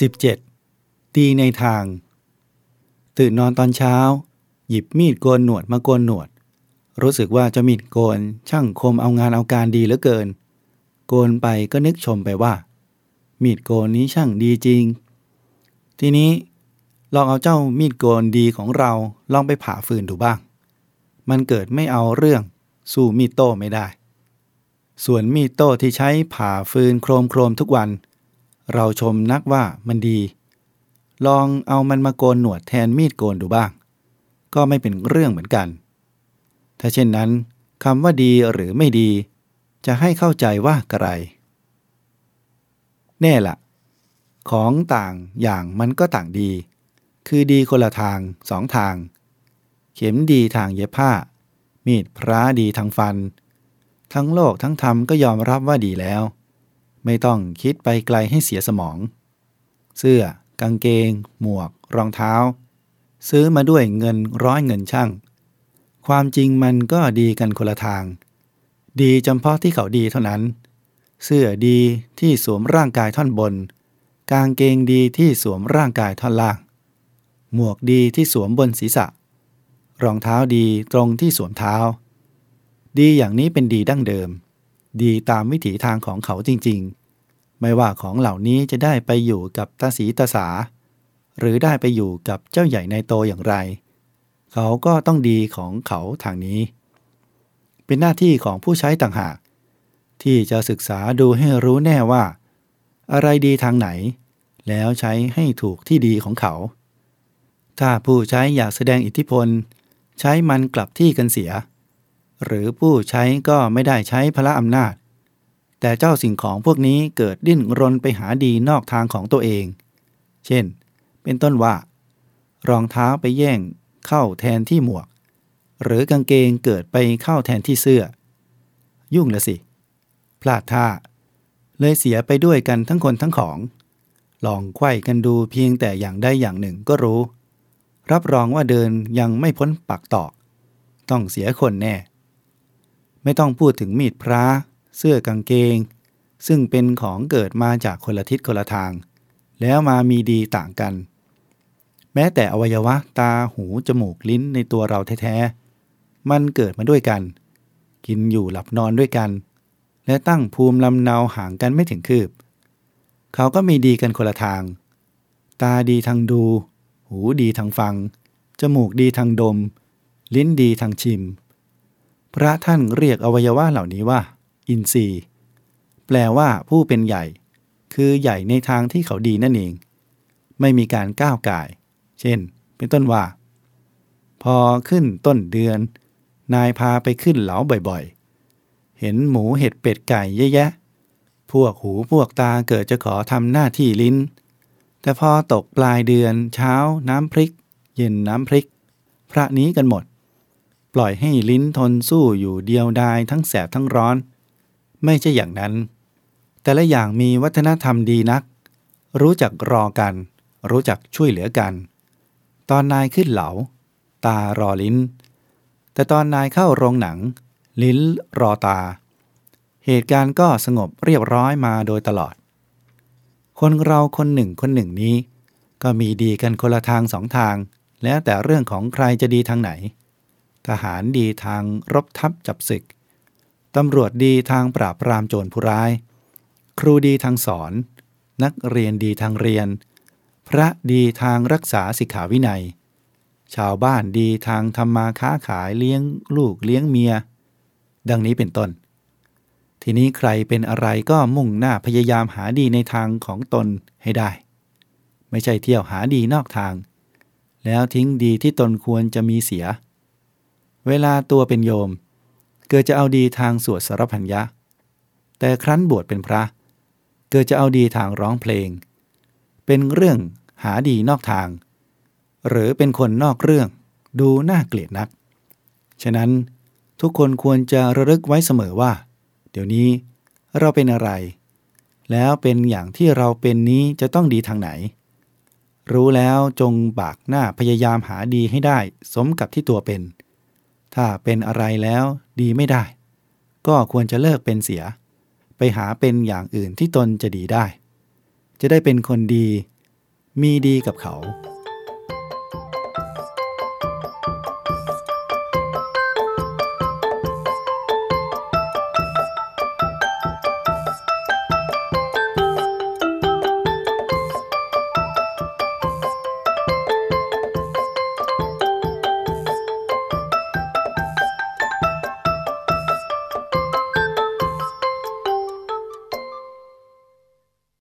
17. ดีในทาง ตื่นนอนตอนเช้า หยิบมีดโกนหนวดมาโกนหนวด รู้สึกว่าจะมีดโกนช่างคมเอางานเอาการดีเหลือเกิน โกนไปก็นึกชมไปว่า มีดโกนนี้ช่างดีจริง ทีนี้ลองเอาเจ้ามีดโกนดีของเราลองไปผ่าฟืนดูบ้าง มันเกิดไม่เอาเรื่อง สู้มีดโต้ไม่ได้ ส่วนมีดโต้ที่ใช้ผ่าฟืนโครมโครมทุกวัน เราชมนักว่ามันดี ลองเอามันมาโกนหนวดแทนมีดโกนดูบ้าง ก็ไม่เป็นเรื่องเหมือนกัน ถ้าเช่นนั้นคำว่าดีหรือไม่ดี จะให้เข้าใจว่าอะไรแน่ละของต่างอย่างมันก็ต่างดี คือดีคนละทางสองทาง เข็มดีทางเย็บผ้า มีดพระดีทางฟัน ทั้งโลกทั้งธรรมก็ยอมรับว่าดีแล้ว ไม่ต้องคิดไปไกลให้เสียสมอง เสื้อ กางเกง หมวก รองเท้า ซื้อมาด้วยเงินร้อยเงินช่าง ความจริงมันก็ดีกันคนละทาง ดีจำเพาะที่เขาดีเท่านั้น เสื้อดีที่สวมร่างกายท่อนบน กางเกงดีที่สวมร่างกายท่อนล่าง หมวกดีที่สวมบนศีรษะ รองเท้าดีตรงที่สวมเท้า ดีอย่างนี้เป็นดีดั้งเดิม ดีตามวิถีทางของเขาจริงๆ ไม่ว่าของเหล่านี้จะได้ไปอยู่กับตาสีตาสา หรือได้ไปอยู่กับเจ้าใหญ่ในโตอย่างไร เขาก็ต้องดีของเขาทางนี้ เป็นหน้าที่ของผู้ใช้ต่างหาก ที่จะศึกษาดูให้รู้แน่ว่า อะไรดีทางไหน แล้วใช้ให้ถูกที่ดีของเขา ถ้าผู้ใช้อยากแสดงอิทธิพล ใช้มันกลับที่กันเสีย หรือผู้ใช้ก็ไม่ได้ใช้พระอำนาจ แต่เจ้าสิ่งของพวกนี้เกิดดิ้นรนไปหาดีนอกทางของตัวเอง เช่น เป็นต้นว่า รองเท้าไปแย่งเข้าแทนที่หมวก หรือกางเกงเกิดไปเข้าแทนที่เสื้อ ยุ่งละสิ พลาดท่า เลยเสียไปด้วยกันทั้งคนทั้งของ ลองไขว้กันดูเพียงแต่อย่างใดอย่างหนึ่งก็รู้ รับรองว่าเดินยังไม่พ้นปักตอก ต้องเสียคนแน่ ไม่ต้องพูดถึงมีดพระ เสื้อกางเกง ซึ่งเป็นของเกิดมาจากคนละทิศคนละทาง แล้วมามีดีต่างกัน แม้แต่อวัยวะตาหู จมูกลิ้นในตัวเราแท้ๆ มันเกิดมาด้วยกัน กินอยู่หลับนอนด้วยกัน และตั้งภูมิลำเนาห่างกันไม่ถึงคืบ เขาก็มีดีกันคนละทาง ตาดีทางดู หูดีทางฟัง จมูกดีทางดม ลิ้นดีทางชิม พระท่านเรียกอวัยวะเหล่านี้ว่า อินทรีย์ แปลว่าผู้เป็นใหญ่ คือใหญ่ในทางที่เขาดีนั่นเอง ไม่มีการก้าวก่าย เช่น เป็นต้นว่า พอขึ้นต้นเดือน นายพาไปขึ้นเหลาบ่อยๆ เห็นหมูเห็ดเป็ดไก่เยอะแยะ พวกหูพวกตาเกิดจะขอทำหน้าที่ลิ้น แต่พอตกปลายเดือนเช้าน้ำพริก เย็นน้ำพริก พระนี้กันหมด ปล่อยให้ลิ้นทนสู้อยู่เดียวดายทั้งแสบทั้งร้อน ไม่ใช่อย่างนั้น แต่ละอย่างมีวัฒนธรรมดีนัก รู้จักรอกัน รู้จักช่วยเหลือกัน ตอนนายขึ้นเหลา ตารอลิ้น แต่ตอนนายเข้าโรงหนัง ลิ้นรอตา เหตุการณ์ก็สงบเรียบร้อยมาโดยตลอด คนเราคนหนึ่งคนหนึ่งนี้ ก็มีดีกันคนละทางสองทาง แล้วแต่เรื่องของใครจะดีทางไหน ทหารดีทางรบทับจับศึก ตำรวจดีทางปราบปรามโจรผู้ร้าย ครูดีทางสอน นักเรียนดีทางเรียน พระดีทางรักษาสิกขาวินัย ชาวบ้านดีทางทำมาค้าขายเลี้ยงลูกเลี้ยงเมีย ดังนี้เป็นต้น ทีนี้ใครเป็นอะไรก็มุ่งหน้าพยายามหาดีในทางของตนให้ได้ ไม่ใช่เที่ยวหาดีนอกทาง แล้วทิ้งดีที่ตนควรจะมีเสีย เวลาตัวเป็นโยม เกิดจะเอาดีทางสวดสรพัญญะ แต่ครั้นบวชเป็นพระ เกิดจะเอาดีทางร้องเพลง เป็นเรื่องหาดีนอกทาง หรือเป็นคนนอกเรื่องดูน่าเกลียดนัก ฉะนั้นทุกคนควรจะระลึกไว้เสมอว่า เดี๋ยวนี้เราเป็นอะไร แล้วเป็นอย่างที่เราเป็นนี้จะต้องดีทางไหน รู้แล้วจงบากหน้าพยายามหาดีให้ได้สมกับที่ตัวเป็น ถ้าเป็นอะไรแล้วดีไม่ได้ ก็ควรจะเลิกเป็นเสีย ไปหาเป็นอย่างอื่นที่ตนจะดีได้ จะได้เป็นคนดี มีดีกับเขา